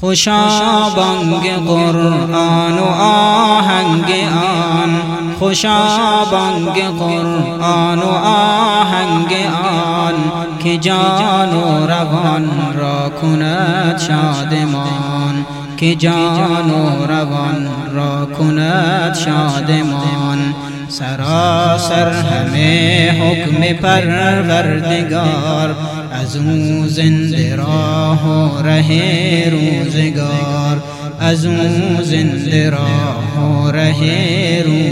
خوشا بانگ قرآن و آهنگ آن. خوشا بانگ قرآن و آهنگ آن. که جان و روان را کند شادمان. که جان و روان را کند شادمان. سراسر همه حکم پروردگار. از او زنده راه و ره روزگار. از او زنده راه و ره روزگار.